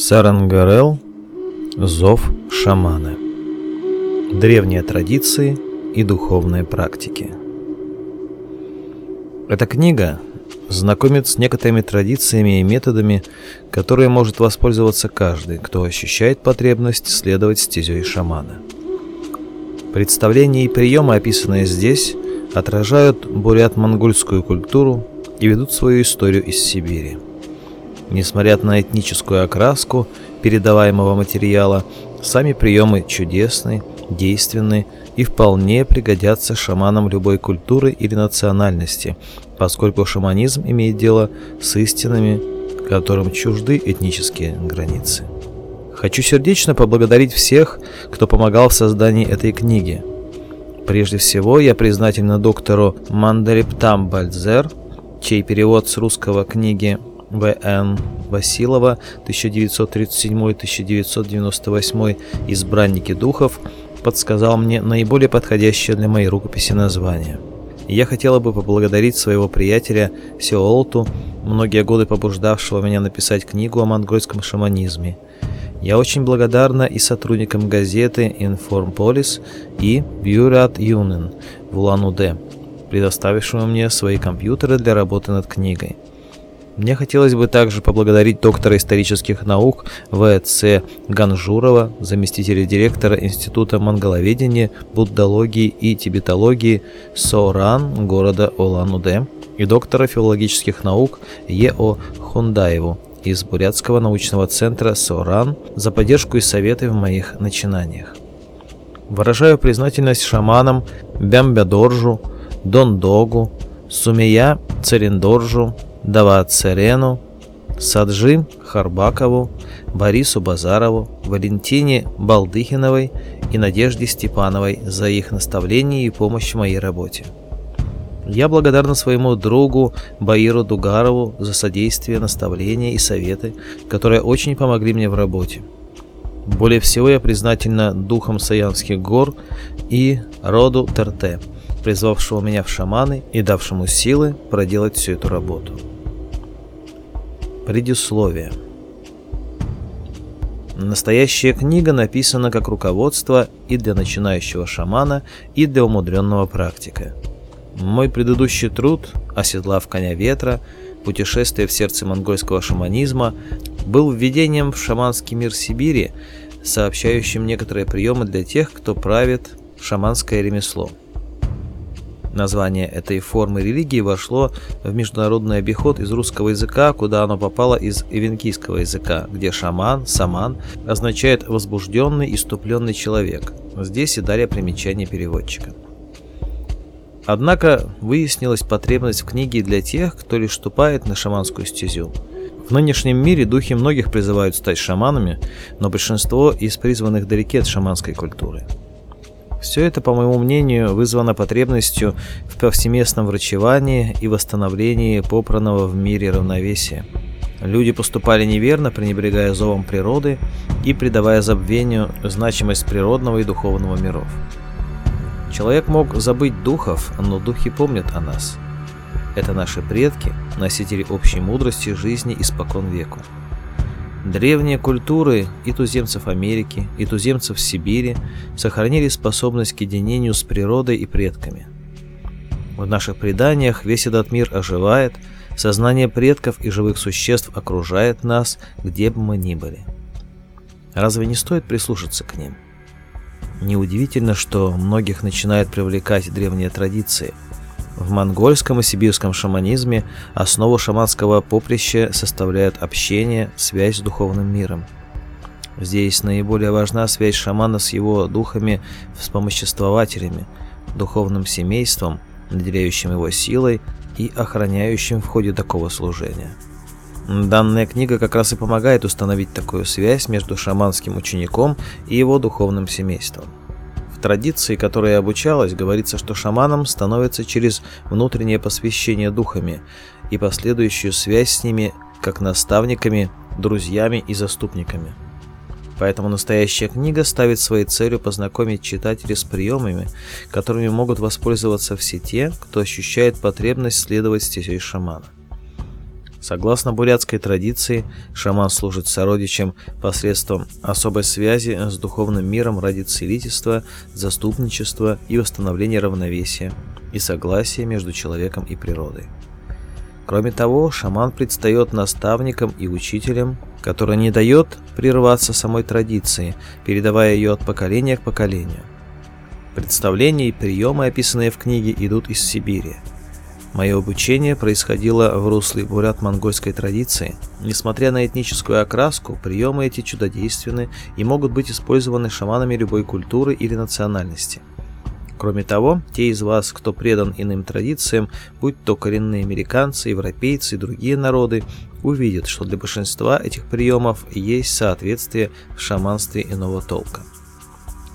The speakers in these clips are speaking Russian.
Сарангарел «Зов Шаманы Древние традиции и духовные практики. Эта книга знакомит с некоторыми традициями и методами, которые может воспользоваться каждый, кто ощущает потребность следовать стезей шамана. Представления и приемы, описанные здесь, отражают бурят-монгольскую культуру и ведут свою историю из Сибири – Несмотря на этническую окраску передаваемого материала, сами приемы чудесны, действенны и вполне пригодятся шаманам любой культуры или национальности, поскольку шаманизм имеет дело с истинами, которым чужды этнические границы. Хочу сердечно поблагодарить всех, кто помогал в создании этой книги. Прежде всего, я признательна доктору Мандариптам Бальдзер, чей перевод с русского книги в.Н. Василова 1937-1998 «Избранники духов» подсказал мне наиболее подходящее для моей рукописи название. Я хотела бы поблагодарить своего приятеля Сеолту, многие годы побуждавшего меня написать книгу о монгольском шаманизме. Я очень благодарна и сотрудникам газеты «Информполис» и «Буряад үнэн» в Улан-Удэ, предоставившему мне свои компьютеры для работы над книгой. Мне хотелось бы также поблагодарить доктора исторических наук В.С. Ганжурова, заместителя директора Института монголоведения, буддологии и тибетологии СО РАН города Улан-Удэ и доктора филологических наук Е.О. Хундаеву из Бурятского научного центра СО РАН за поддержку и советы в моих начинаниях. Выражаю признательность шаманам Бямбядоржу, Дондогу, Сумия Цериндоржу, دەوات سەرێنۆ سەدژیم خەرباکەوە بەریس و валентине балдыхиновой и надежде степановой за их наставление и помощь в моей работе я благодарна своему другу баиру дугарову за содействие наставления и советы которые очень помогли мне в работе более всего я признательна духом саянских гор и роду терте призвавшего меня в шаманы и давшему силы проделать всю эту работу Предисловие. Настоящая книга написана как руководство и для начинающего шамана, и для умудренного практика. Мой предыдущий труд «Оседлав коня ветра», «Путешествие в сердце монгольского шаманизма» был введением в шаманский мир Сибири, сообщающим некоторые приемы для тех, кто правит шаманское ремесло. Название этой формы религии вошло в международный обиход из русского языка, куда оно попало из ивенкийского языка, где шаман, саман означает возбужденный, иступленный человек. Здесь и далее примечание переводчика. Однако выяснилась потребность в книге для тех, кто лишь ступает на шаманскую стезю. В нынешнем мире духи многих призывают стать шаманами, но большинство из призванных далеки от шаманской культуры. Все это, по моему мнению, вызвано потребностью в повсеместном врачевании и восстановлении попранного в мире равновесия. Люди поступали неверно, пренебрегая зовом природы и придавая забвению значимость природного и духовного миров. Человек мог забыть духов, но духи помнят о нас. Это наши предки, носители общей мудрости жизни испокон веку. Древние культуры и туземцев Америки, и туземцев Сибири сохранили способность к единению с природой и предками. В наших преданиях весь этот мир оживает, сознание предков и живых существ окружает нас, где бы мы ни были. Разве не стоит прислушаться к ним? Неудивительно, что многих начинает привлекать древние традиции – в монгольском и сибирском шаманизме основу шаманского поприща составляет общение, связь с духовным миром. Здесь наиболее важна связь шамана с его духами-вспомоществователями, духовным семейством, наделяющим его силой и охраняющим в ходе такого служения. Данная книга как раз и помогает установить такую связь между шаманским учеником и его духовным семейством. Традиции, которой обучалась, говорится, что шаманом становится через внутреннее посвящение духами и последующую связь с ними как наставниками, друзьями и заступниками. Поэтому настоящая книга ставит своей целью познакомить читателей с приемами, которыми могут воспользоваться все те, кто ощущает потребность следовать стезей шамана. Согласно бурятской традиции, шаман служит сородичам посредством особой связи с духовным миром ради целительства, заступничества и восстановления равновесия и согласия между человеком и природой. Кроме того, шаман предстает наставником и учителем, который не дает прерваться самой традиции, передавая ее от поколения к поколению. Представления и приемы, описанные в книге, идут из Сибири – Мое обучение происходило в русле бурят-монгольской традиции. Несмотря на этническую окраску, приемы эти чудодейственны и могут быть использованы шаманами любой культуры или национальности. Кроме того, те из вас, кто предан иным традициям, будь то коренные американцы, европейцы и другие народы, увидят, что для большинства этих приемов есть соответствие в шаманстве иного толка.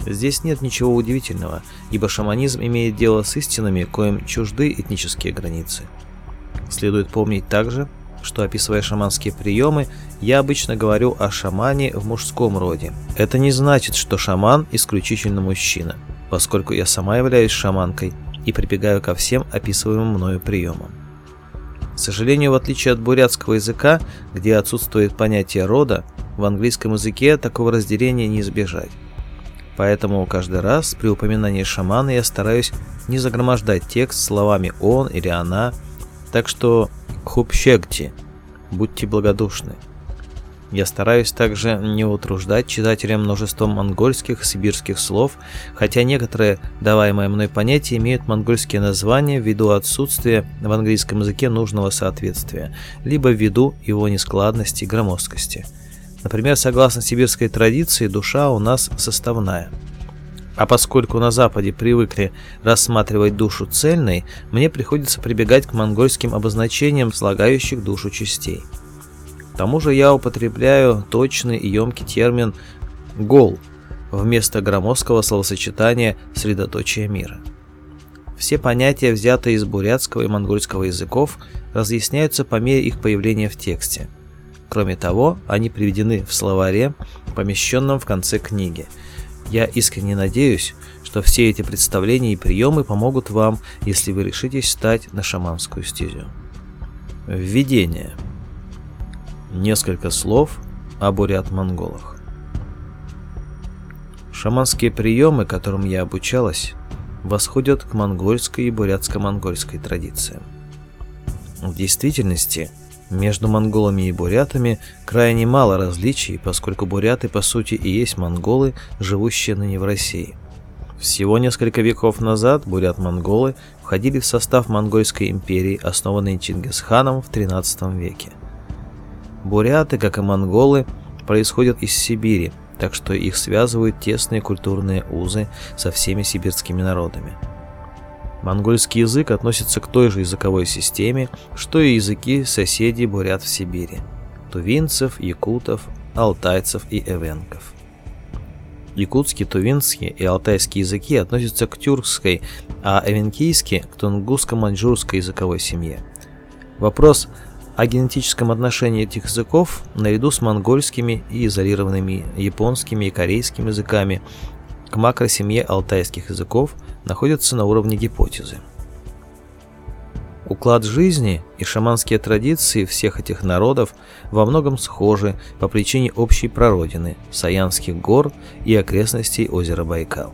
Здесь нет ничего удивительного, ибо шаманизм имеет дело с истинами, коим чужды этнические границы. Следует помнить также, что описывая шаманские приемы, я обычно говорю о шамане в мужском роде. Это не значит, что шаман исключительно мужчина, поскольку я сама являюсь шаманкой и прибегаю ко всем описываемым мною приемам. К сожалению, в отличие от бурятского языка, где отсутствует понятие рода, в английском языке такого разделения не избежать. Поэтому каждый раз при упоминании шамана я стараюсь не загромождать текст словами «он» или «она», так что «хупщегти» – будьте благодушны. Я стараюсь также не утруждать читателя множеством монгольских и сибирских слов, хотя некоторые даваемые мной понятия имеют монгольские названия ввиду отсутствия в английском языке нужного соответствия, либо ввиду его нескладности и громоздкости – Например, согласно сибирской традиции, душа у нас составная. А поскольку на Западе привыкли рассматривать душу цельной, мне приходится прибегать к монгольским обозначениям слагающих душу частей. К тому же я употребляю точный и емкий термин «гол» вместо громоздкого словосочетания «средоточие мира». Все понятия, взятые из бурятского и монгольского языков, разъясняются по мере их появления в тексте – Кроме того, они приведены в словаре, помещенном в конце книги. Я искренне надеюсь, что все эти представления и приемы помогут вам, если вы решитесь стать на шаманскую стезю. Введение. Несколько слов о бурят-монголах. Шаманские приемы, которым я обучалась, восходят к монгольской и бурятско-монгольской традициям. В действительности, между монголами и бурятами крайне мало различий, поскольку буряты по сути и есть монголы, живущие ныне в России. Всего несколько веков назад бурят-монголы входили в состав Монгольской империи, основанной Чингисханом в XIII веке. Буряты, как и монголы, происходят из Сибири, так что их связывают тесные культурные узы со всеми сибирскими народами – Монгольский язык относится к той же языковой системе, что и языки соседей бурят в Сибири – тувинцев, якутов, алтайцев и эвенков. Якутский, тувинский и алтайский языки относятся к тюркской, а эвенкийский – к тунгусско-маньчжурской языковой семье. Вопрос о генетическом отношении этих языков наряду с монгольскими и изолированными японскими и корейскими языками к макросемье алтайских языков находятся на уровне гипотезы. Уклад жизни и шаманские традиции всех этих народов во многом схожи по причине общей прародины Саянских гор и окрестностей озера Байкал.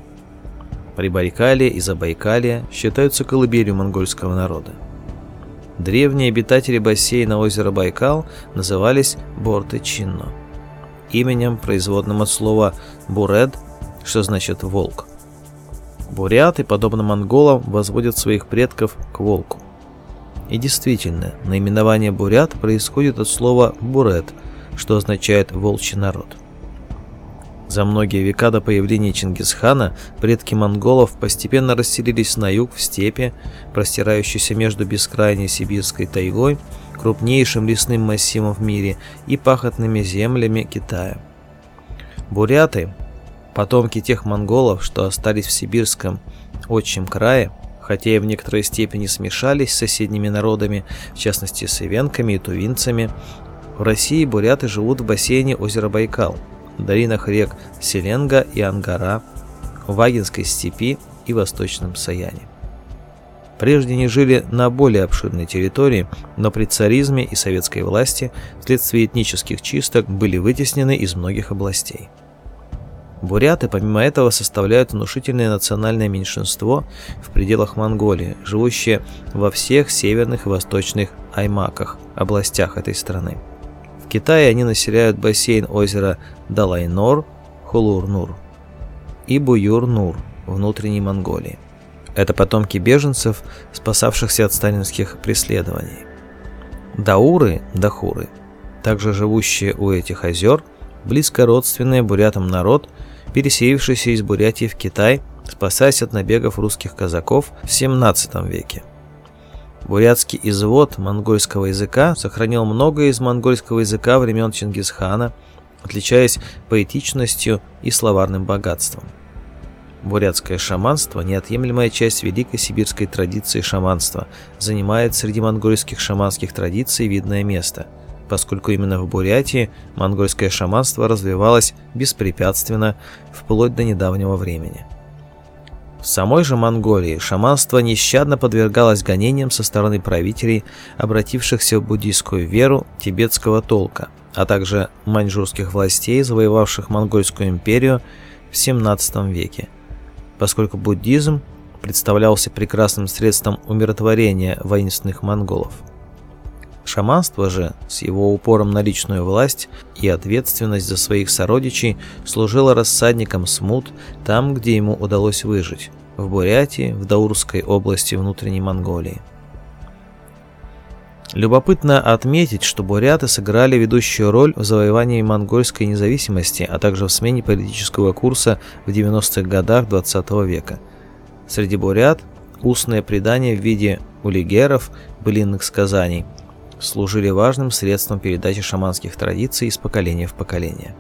При Байкале и Забайкалие считаются колыбелью монгольского народа. Древние обитатели бассейна озера Байкал назывались Борты Чинно. Именем, производным от слова «буред» что значит «волк». Буряты, подобно монголам, возводят своих предков к волку. И действительно, наименование бурят происходит от слова «бурет», что означает «волчий народ». За многие века до появления Чингисхана предки монголов постепенно расселились на юг в степи, простирающейся между бескрайней сибирской тайгой, крупнейшим лесным массивом в мире и пахотными землями Китая. Буряты Потомки тех монголов, что остались в сибирском отчим крае, хотя и в некоторой степени смешались с соседними народами, в частности с ивенками и тувинцами, в России буряты живут в бассейне озера Байкал, в долинах рек Селенга и Ангара, в Вагинской степи и Восточном Саяне. Прежде они жили на более обширной территории, но при царизме и советской власти вследствие этнических чисток были вытеснены из многих областей. Буряты, помимо этого, составляют внушительное национальное меньшинство в пределах Монголии, живущее во всех северных и восточных аймаках, областях этой страны. В Китае они населяют бассейн озера Далайнор, Хулурнур и Буюрнур внутренней Монголии. Это потомки беженцев, спасавшихся от сталинских преследований. Дауры, дахуры, также живущие у этих озер – близко родственные бурятам народ, переселившийся из Бурятии в Китай, спасаясь от набегов русских казаков в 17 веке. Бурятский извод монгольского языка сохранил многое из монгольского языка времен Чингисхана, отличаясь поэтичностью и словарным богатством. Бурятское шаманство – неотъемлемая часть великой сибирской традиции шаманства, занимает среди монгольских шаманских традиций видное место – поскольку именно в Бурятии монгольское шаманство развивалось беспрепятственно вплоть до недавнего времени. В самой же Монголии шаманство нещадно подвергалось гонениям со стороны правителей, обратившихся в буддийскую веру тибетского толка, а также маньчжурских властей, завоевавших Монгольскую империю в 17 веке. Поскольку буддизм представлялся прекрасным средством умиротворения воинственных монголов – Шаманство же, с его упором на личную власть и ответственность за своих сородичей, служило рассадником смут там, где ему удалось выжить – в Бурятии, в Даурской области внутренней Монголии. Любопытно отметить, что буряты сыграли ведущую роль в завоевании монгольской независимости, а также в смене политического курса в 90-х годах 20 -го века. Среди бурят устные предания в виде улигеров, былинных сказаний – служили важным средством передачи шаманских традиций из поколения в поколение.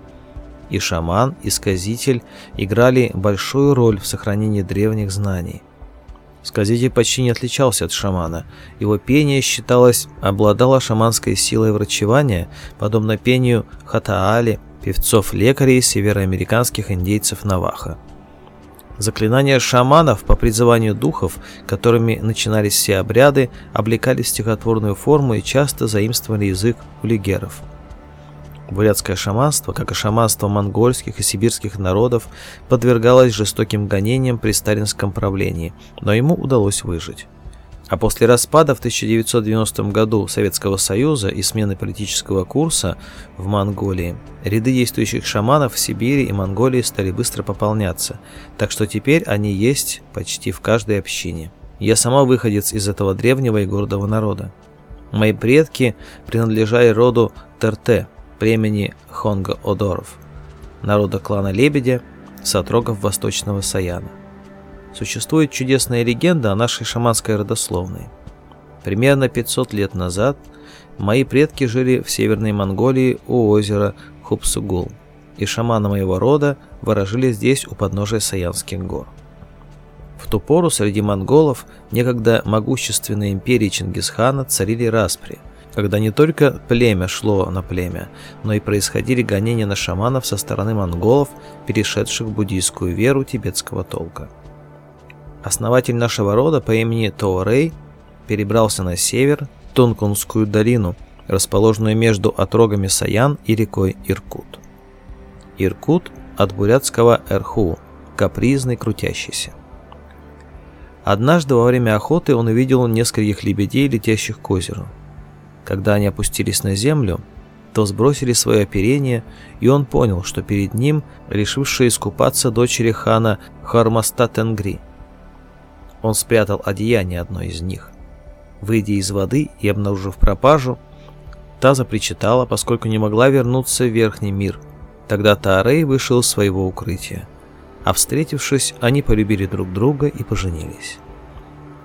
И шаман, и сказитель играли большую роль в сохранении древних знаний. Сказитель почти не отличался от шамана. Его пение считалось обладало шаманской силой врачевания, подобно пению хатаали, певцов-лекарей североамериканских индейцев Наваха. Заклинания шаманов по призыванию духов, которыми начинались все обряды, облекали стихотворную форму и часто заимствовали язык у лигеров. Бурятское шаманство, как и шаманство монгольских и сибирских народов, подвергалось жестоким гонениям при сталинском правлении, но ему удалось выжить. А после распада в 1990 году Советского Союза и смены политического курса в Монголии, ряды действующих шаманов в Сибири и Монголии стали быстро пополняться, так что теперь они есть почти в каждой общине. Я сама выходец из этого древнего и гордого народа. Мои предки принадлежали роду Терте, племени Хонго-Одоров, народа клана Лебедя, сотрогов Восточного Саяна существует чудесная легенда о нашей шаманской родословной. Примерно 500 лет назад мои предки жили в Северной Монголии у озера Хупсугул, и шаманы моего рода ворожили здесь у подножия Саянских гор. В ту пору среди монголов некогда могущественной империи Чингисхана царили распри, когда не только племя шло на племя, но и происходили гонения на шаманов со стороны монголов, перешедших в буддийскую веру тибетского толка. Основатель нашего рода по имени Тоурей перебрался на север, Тонкунскую долину, расположенную между отрогами Саян и рекой Иркут. Иркут от бурятского Эрху, капризный, крутящийся. Однажды во время охоты он увидел нескольких лебедей, летящих к озеру. Когда они опустились на землю, то сбросили свое оперение, и он понял, что перед ним решившая искупаться дочери хана Хармаста Тенгри – он спрятал одеяние одной из них. Выйдя из воды и обнаружив пропажу, та запричитала, поскольку не могла вернуться в верхний мир. Тогда Таарей вышел из своего укрытия. А встретившись, они полюбили друг друга и поженились.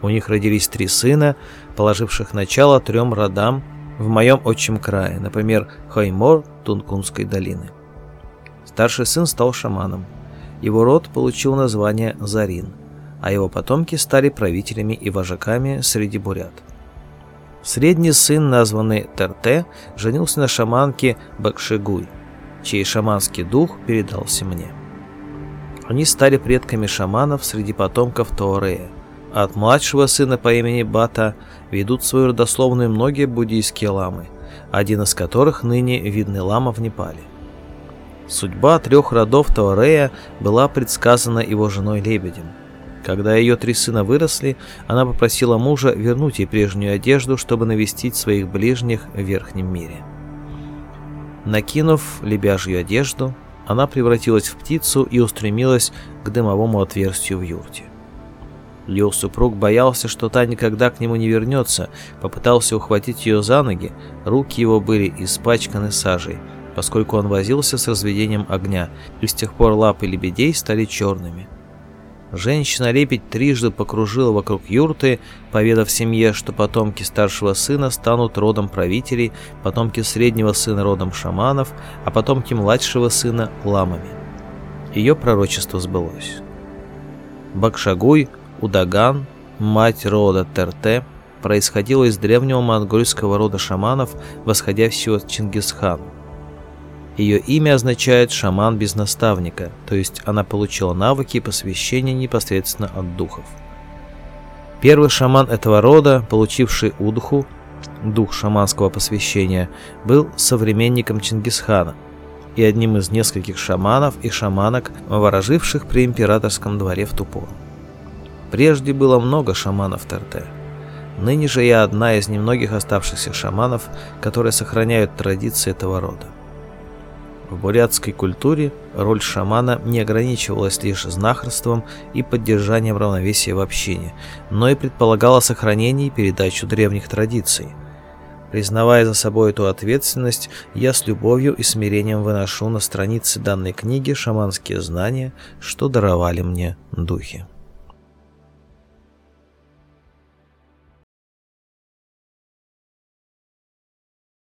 У них родились три сына, положивших начало трем родам в моем отчим крае, например, Хаймор Тункунской долины. Старший сын стал шаманом. Его род получил название Зарин – а его потомки стали правителями и вожаками среди бурят. Средний сын, названный Тарте, женился на шаманке Бакшигуй, чей шаманский дух передался мне. Они стали предками шаманов среди потомков Торея. От младшего сына по имени Бата ведут свою родословную многие буддийские ламы, один из которых ныне видны лама в Непале. Судьба трех родов Торея была предсказана его женой Лебедем – когда ее три сына выросли, она попросила мужа вернуть ей прежнюю одежду, чтобы навестить своих ближних в верхнем мире. Накинув лебяжью одежду, она превратилась в птицу и устремилась к дымовому отверстию в юрте. Ее супруг боялся, что та никогда к нему не вернется, попытался ухватить ее за ноги, руки его были испачканы сажей, поскольку он возился с разведением огня, и с тех пор лапы лебедей стали черными – Женщина лепить трижды покружила вокруг юрты, поведав семье, что потомки старшего сына станут родом правителей, потомки среднего сына родом шаманов, а потомки младшего сына – ламами. Ее пророчество сбылось. Бакшагуй, Удаган, мать рода Терте, происходила из древнего монгольского рода шаманов, восходящего от Чингисхана. Ее имя означает «шаман без наставника», то есть она получила навыки посвящения непосредственно от духов. Первый шаман этого рода, получивший удху, дух шаманского посвящения, был современником Чингисхана и одним из нескольких шаманов и шаманок, вороживших при императорском дворе в Тупо. Прежде было много шаманов Терте. Ныне же я одна из немногих оставшихся шаманов, которые сохраняют традиции этого рода. В бурятской культуре роль шамана не ограничивалась лишь знахарством и поддержанием равновесия в общине, но и предполагала сохранение и передачу древних традиций. Признавая за собой эту ответственность, я с любовью и смирением выношу на страницы данной книги шаманские знания, что даровали мне духи.